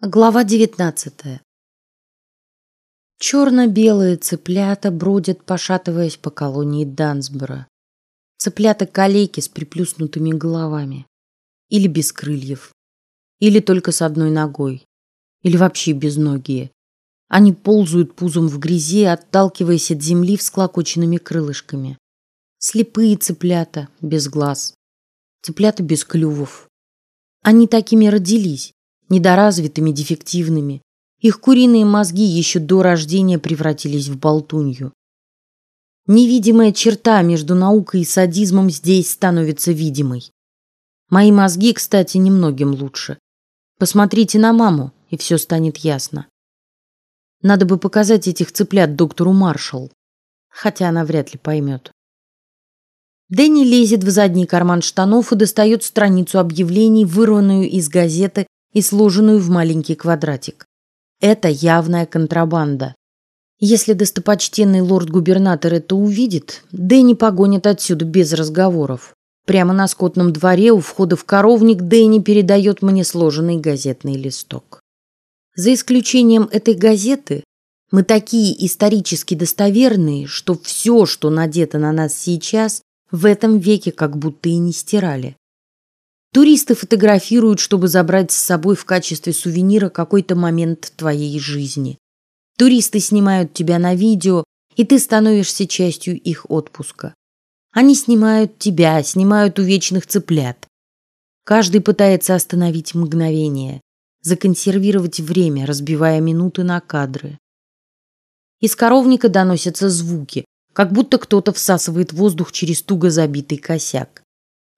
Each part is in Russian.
Глава девятнадцатая. Черно-белые цыплята бродят, пошатываясь по колонии Дансбора. Цыплята-калеки с приплюснутыми головами. Или без крыльев. Или только с одной ногой. Или вообще безногие. Они ползают пузом в грязи, отталкиваясь от земли всклокоченными крылышками. Слепые цыплята, без глаз. Цыплята без клювов. Они такими родились недоразвитыми, дефективными. Их куриные мозги еще до рождения превратились в болтунью. Невидимая черта между наукой и садизмом здесь становится видимой. Мои мозги, кстати, немногим лучше. Посмотрите на маму, и все станет ясно. Надо бы показать этих цыплят доктору Маршалл, хотя она вряд ли поймет. Дэнни лезет в задний карман штанов и достает страницу объявлений, вырванную из газеты и сложенную в маленький квадратик. Это явная контрабанда. Если достопочтенный лорд-губернатор это увидит, Дэнни погонит отсюда без разговоров. Прямо на скотном дворе у входа в коровник Дэнни передает мне сложенный газетный листок. За исключением этой газеты, мы такие исторически достоверные, что все, что надето на нас сейчас, в этом веке как будто и не стирали. Туристы фотографируют, чтобы забрать с собой в качестве сувенира какой-то момент твоей жизни. Туристы снимают тебя на видео, и ты становишься частью их отпуска. Они снимают тебя, снимают у вечных цыплят. Каждый пытается остановить мгновение, законсервировать время, разбивая минуты на кадры. Из коровника доносятся звуки, как будто кто-то всасывает воздух через туго забитый косяк.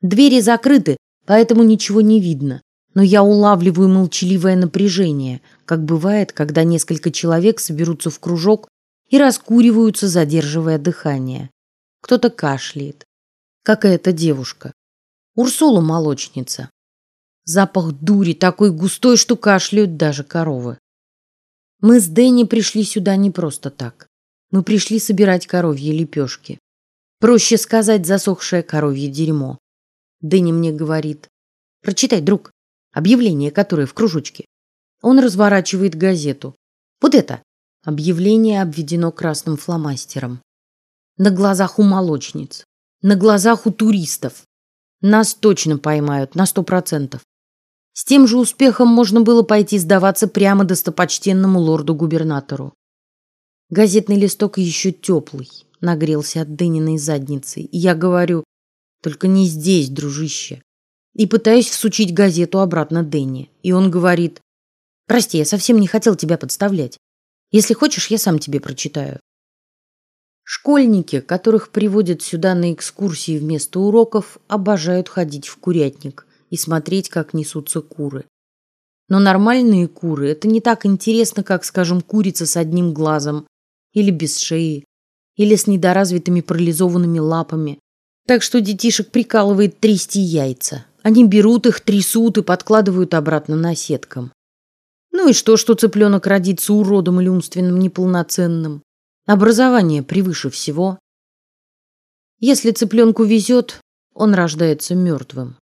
Двери закрыты, поэтому ничего не видно. Но я улавливаю молчаливое напряжение, как бывает, когда несколько человек соберутся в кружок и раскуриваются, задерживая дыхание. Кто-то кашляет. Какая-то девушка. Урсула молочница. Запах дури такой густой, что кашляют даже коровы. Мы с Дэнни пришли сюда не просто так. Мы пришли собирать коровьи лепешки. Проще сказать засохшее коровье дерьмо. Дэнни мне говорит: "Прочитай, друг, объявление, которое в кружочке". Он разворачивает газету. Вот это объявление обведено красным фломастером. На глазах у молочниц, на глазах у туристов. Нас точно поймают на сто процентов. С тем же успехом можно было пойти сдаваться прямо достопочтенному лорду-губернатору. Газетный листок еще теплый, нагрелся от Дэниной задницы, и я говорю: только не здесь, дружище. И пытаюсь всучить газету обратно Дэнни, и он говорит: "Прости, я совсем не хотел тебя подставлять. Если хочешь, я сам тебе прочитаю". Школьники, которых приводят сюда на экскурсии вместо уроков, обожают ходить в курятник и смотреть, как несутся куры. Но нормальные куры это не так интересно, как, скажем, курица с одним глазом или без шеи, или с недоразвитыми парализованными лапами, так что детишек прикалывает трясти яйца. Они берут их, трясут и подкладывают обратно на сеткам. Ну и что, что цыпленок родится уродом или умственным неполноценным? Образование превыше всего. Если цыпленку везет, он рождается мертвым.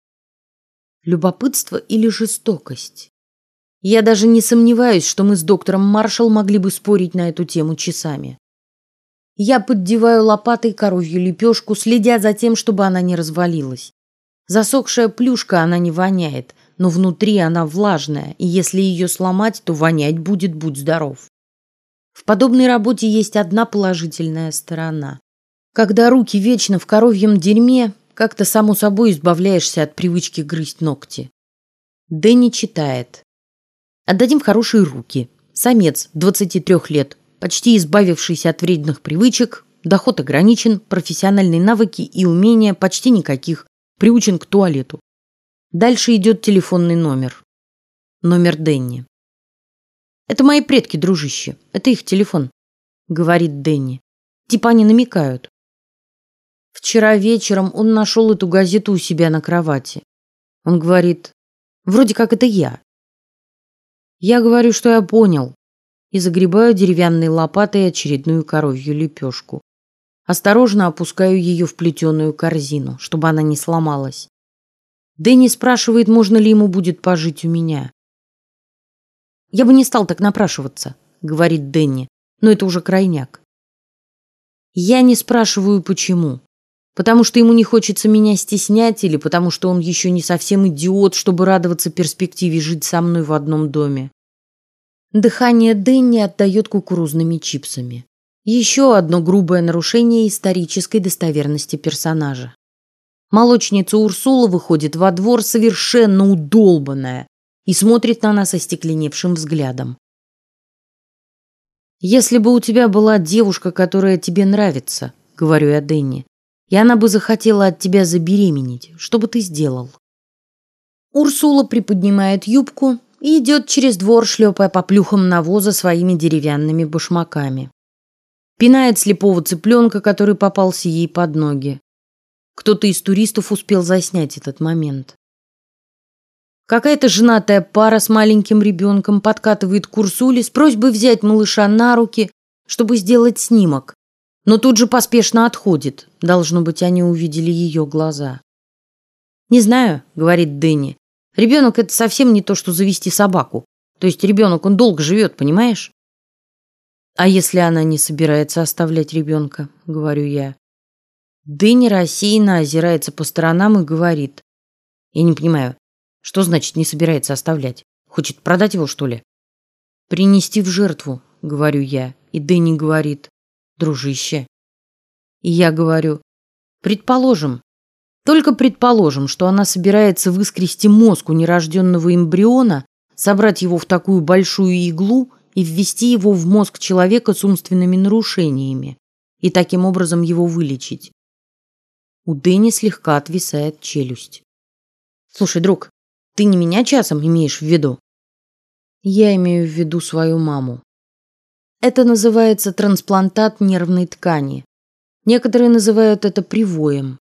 Любопытство или жестокость? Я даже не сомневаюсь, что мы с доктором Маршалл могли бы спорить на эту тему часами. Я поддеваю лопатой коровью лепешку, следя за тем, чтобы она не развалилась. Засохшая плюшка она не воняет, но внутри она влажная, и если ее сломать, то вонять будет, будь здоров. В подобной работе есть одна положительная сторона. Когда руки вечно в коровьем дерьме, как-то само собой избавляешься от привычки грызть ногти. Дэнни читает. Отдадим хорошие руки. Самец, 23 лет, почти избавившийся от вредных привычек, доход ограничен, профессиональные навыки и умения почти никаких, приучен к туалету. Дальше идет телефонный номер. Номер Денни. Это мои предки, дружище. Это их телефон, говорит Денни. Типа они намекают. Вчера вечером он нашел эту газету у себя на кровати. Он говорит, вроде как это я. Я говорю, что я понял, и загребаю деревянной лопатой очередную коровью лепешку. Осторожно опускаю ее в плетеную корзину, чтобы она не сломалась. Дэнни спрашивает, можно ли ему будет пожить у меня. Я бы не стал так напрашиваться, говорит Дэнни, но это уже крайняк. Я не спрашиваю почему. Потому что ему не хочется меня стеснять или потому что он еще не совсем идиот, чтобы радоваться перспективе жить со мной в одном доме. Дыхание Дэнни отдает кукурузными чипсами. Еще одно грубое нарушение исторической достоверности персонажа. Молочница Урсула выходит во двор совершенно удолбанная и смотрит на нас остекленевшим взглядом. Если бы у тебя была девушка, которая тебе нравится, говорю я Дэнни, и она бы захотела от тебя забеременеть, что бы ты сделал? Урсула приподнимает юбку и идет через двор, шлепая по плюхам навоза своими деревянными башмаками. Пинает слепого цыпленка, который попался ей под ноги. Кто-то из туристов успел заснять этот момент. Какая-то женатая пара с маленьким ребенком подкатывает к Урсуле с просьбой взять малыша на руки, чтобы сделать снимок, но тут же поспешно отходит. Должно быть, они увидели ее глаза. Не знаю, говорит Дэнни. Ребенок это совсем не то, что завести собаку. То есть ребенок он долго живет, понимаешь? А если она не собирается оставлять ребенка, говорю я. Дэнни рассеянно озирается по сторонам и говорит: "Я не понимаю, что значит не собирается оставлять? Хочет продать его что ли? Принести в жертву, говорю я, и Дэнни говорит: "Дружище". И я говорю: "Предположим, только предположим, что она собирается выскрести мозг у нерожденного эмбриона, собрать его в такую большую иглу и ввести его в мозг человека с умственными нарушениями и таким образом его вылечить. У Дэни слегка отвисает челюсть. Слушай, друг, ты не меня часом имеешь в виду? Я имею в виду свою маму. Это называется трансплантат нервной ткани. Некоторые называют это привоем.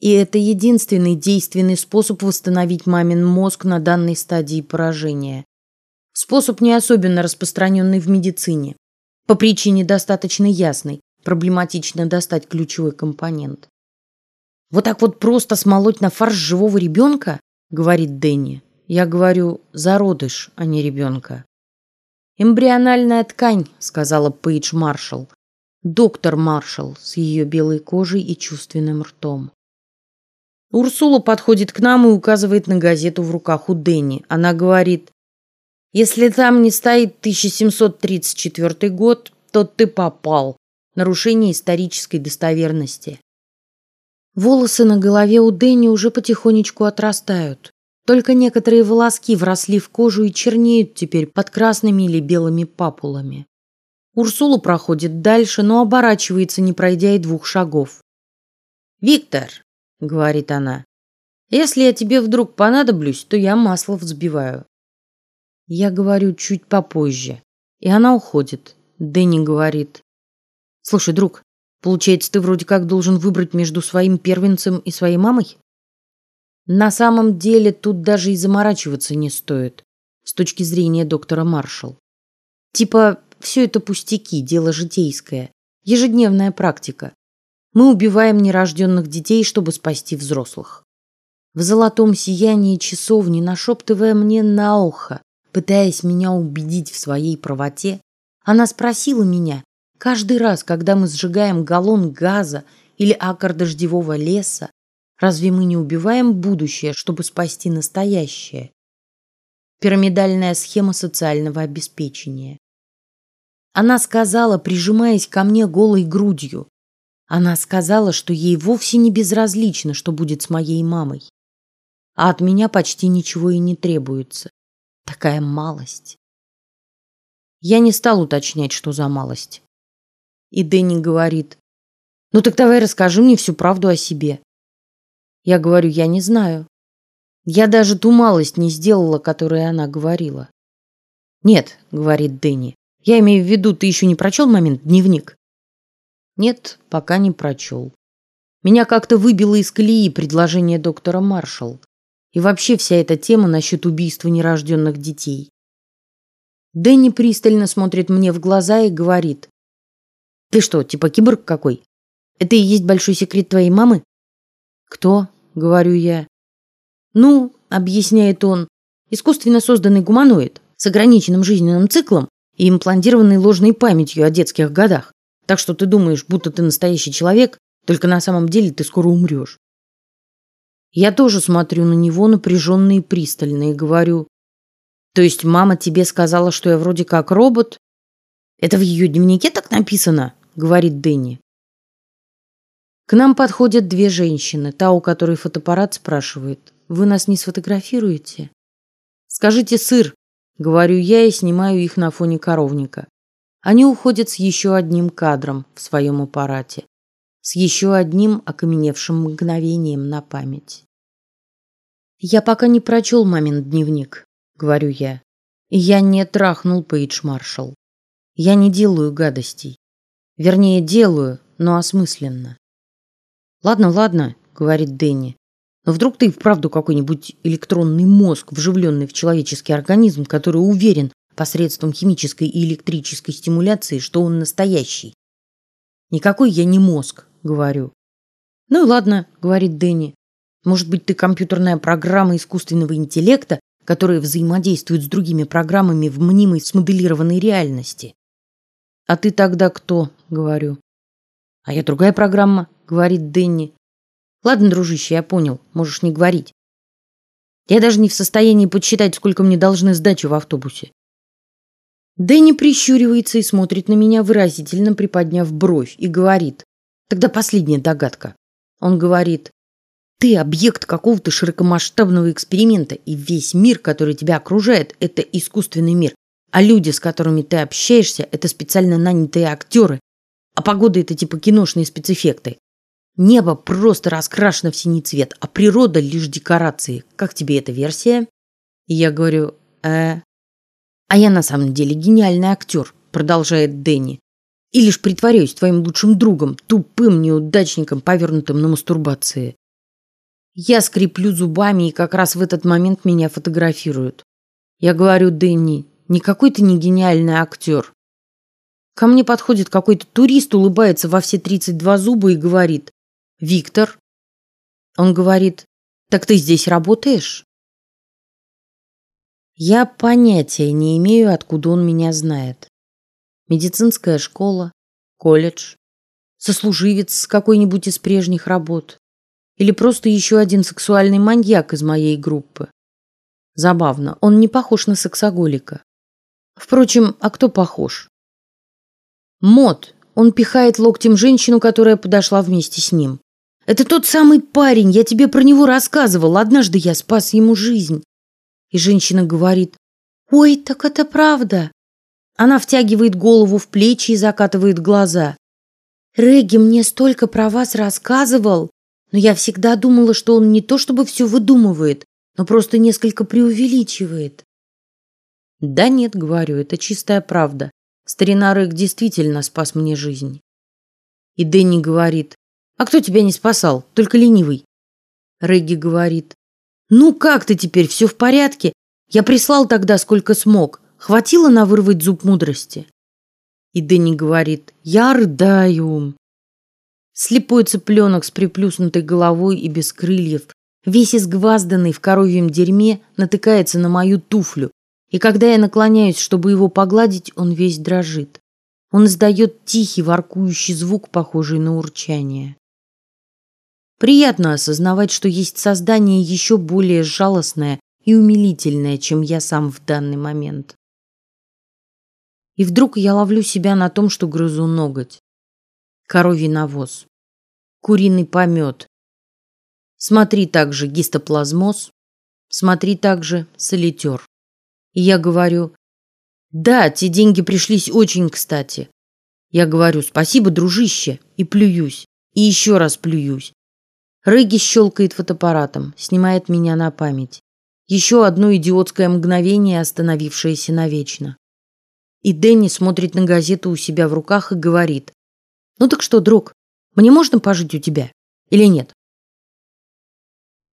И это единственный действенный способ восстановить мамин мозг на данной стадии поражения. Способ не особенно распространенный в медицине. По причине достаточно ясной. Проблематично достать ключевой компонент. Вот так вот просто смолоть на фарш живого ребенка, говорит Дэнни. Я говорю зародыш, а не ребенка. Эмбриональная ткань, сказала Пейдж Маршалл. Доктор Маршалл с ее белой кожей и чувственным ртом. Урсула подходит к нам и указывает на газету в руках у Дэнни. Она говорит: "Если там не стоит 1734 год, то ты попал. Нарушение исторической достоверности". Волосы на голове у Дэнни уже потихонечку отрастают. Только некоторые волоски вросли в кожу и чернеют теперь под красными или белыми папулами. Урсула проходит дальше, но оборачивается, не пройдя и двух шагов. Виктор, говорит она, если я тебе вдруг понадоблюсь, то я масло взбиваю. Я говорю чуть попозже, и она уходит. Дэнни говорит: "Слушай, друг, Получается, ты вроде как должен выбрать между своим первенцем и своей мамой? На самом деле тут даже и заморачиваться не стоит, с точки зрения доктора Маршалл. Типа все это пустяки, дело житейское, ежедневная практика. Мы убиваем нерожденных детей, чтобы спасти взрослых. В золотом сиянии часовни, нашептывая мне на ухо, пытаясь меня убедить в своей правоте, она спросила меня, Каждый раз, когда мы сжигаем галлон газа или акр дождевого леса, разве мы не убиваем будущее, чтобы спасти настоящее? Пирамидальная схема социального обеспечения. Она сказала, прижимаясь ко мне голой грудью. Она сказала, что ей вовсе не безразлично, что будет с моей мамой, а от меня почти ничего и не требуется. Такая малость. Я не стал уточнять, что за малость. И Дэнни говорит: "Ну так давай расскажи мне всю правду о себе". Я говорю: "Я не знаю. Я даже ту малость не сделала, которую она говорила". "Нет", говорит Дэнни. "Я имею в виду, ты еще не прочел момент дневник?" "Нет, пока не прочел. Меня как-то выбило из колеи предложение доктора Маршалл и вообще вся эта тема насчет убийства нерожденных детей. Дэнни пристально смотрит мне в глаза и говорит: ты что, типа киборг какой? Это и есть большой секрет твоей мамы? Кто? Говорю я. Ну, объясняет он, искусственно созданный гуманоид с ограниченным жизненным циклом и имплантированной ложной памятью о детских годах. Так что ты думаешь, будто ты настоящий человек, только на самом деле ты скоро умрешь. Я тоже смотрю на него напряженно и пристально и говорю, то есть мама тебе сказала, что я вроде как робот? Это в ее дневнике так написано, говорит Дэнни. К нам подходят две женщины. Та, у которой фотоаппарат, спрашивает: "Вы нас не сфотографируете?" "Скажите сыр", говорю я и снимаю их на фоне коровника. Они уходят с еще одним кадром в своем аппарате, с еще одним окаменевшим мгновением на память. Я пока не прочел мамин дневник, говорю я. И я не трахнул Пейдж Маршалл. Я не делаю гадостей. Вернее, делаю, но осмысленно. Ладно, ладно, говорит Дэнни. Но вдруг ты вправду какой-нибудь электронный мозг, вживленный в человеческий организм, который уверен посредством химической и электрической стимуляции, что он настоящий. Никакой я не мозг, говорю. Ну и ладно, говорит Дэнни. Может быть, ты компьютерная программа искусственного интеллекта, которая взаимодействует с другими программами в мнимой смоделированной реальности. А ты тогда кто? говорю. А я другая программа, говорит Дэнни. Ладно, дружище, я понял, можешь не говорить. Я даже не в состоянии подсчитать, сколько мне должны сдачи в автобусе. Дэнни прищуривается и смотрит на меня выразительно, приподняв бровь, и говорит: "Тогда последняя догадка". Он говорит: "Ты объект какого-то широкомасштабного эксперимента, и весь мир, который тебя окружает, это искусственный мир, а люди, с которыми ты общаешься, это специально нанятые актеры, а погода это типа киношные спецэффекты. Небо просто раскрашено в синий цвет, а природа лишь декорации. Как тебе эта версия? И я говорю, э, а я на самом деле гениальный актер, продолжает Дэнни. И лишь притворяюсь твоим лучшим другом, тупым неудачником, повернутым на мастурбации. Я скреплю зубами, и как раз в этот момент меня фотографируют. Я говорю Дэнни, никакой ты не гениальный актер. Ко мне подходит какой-то турист, улыбается во все тридцать два зуба и говорит: Виктор. Он говорит, так ты здесь работаешь? Я понятия не имею, откуда он меня знает. Медицинская школа, колледж, сослуживец с какой-нибудь из прежних работ, или просто еще один сексуальный маньяк из моей группы. Забавно, он не похож на сексоголика. Впрочем, а кто похож? Мод. Он пихает локтем женщину, которая подошла вместе с ним. Это тот самый парень, я тебе про него рассказывал. Однажды я спас ему жизнь. И женщина говорит: "Ой, так это правда". Она втягивает голову в плечи и закатывает глаза. Регги мне столько про вас рассказывал, но я всегда думала, что он не то чтобы все выдумывает, но просто несколько преувеличивает. Да нет, говорю, это чистая правда. Старина Рэг действительно спас мне жизнь. И Дэнни говорит: а кто тебя не спасал? Только ленивый. Регги говорит. Ну как ты теперь? Все в порядке? Я прислал тогда сколько смог. Хватило на вырвать зуб мудрости. И Дэнни говорит. Я рыдаю. Слепой цыпленок с приплюснутой головой и без крыльев, весь изгвазданный в коровьем дерьме, натыкается на мою туфлю, и когда я наклоняюсь, чтобы его погладить, он весь дрожит. Он издает тихий воркующий звук, похожий на урчание. Приятно осознавать, что есть создание еще более жалостное и умилительное, чем я сам в данный момент. И вдруг я ловлю себя на том, что грызу ноготь. Коровий навоз, куриный помет. Смотри также гистоплазмоз, смотри также солитер. И я говорю, да, те деньги пришлись очень кстати. Я говорю, спасибо, дружище, и плююсь, и еще раз плююсь. Рыги щелкает фотоаппаратом, снимает меня на память. Еще одно идиотское мгновение, остановившееся навечно. И Дэнни смотрит на газету у себя в руках и говорит: "Ну так что, друг, мне можно пожить у тебя или нет?"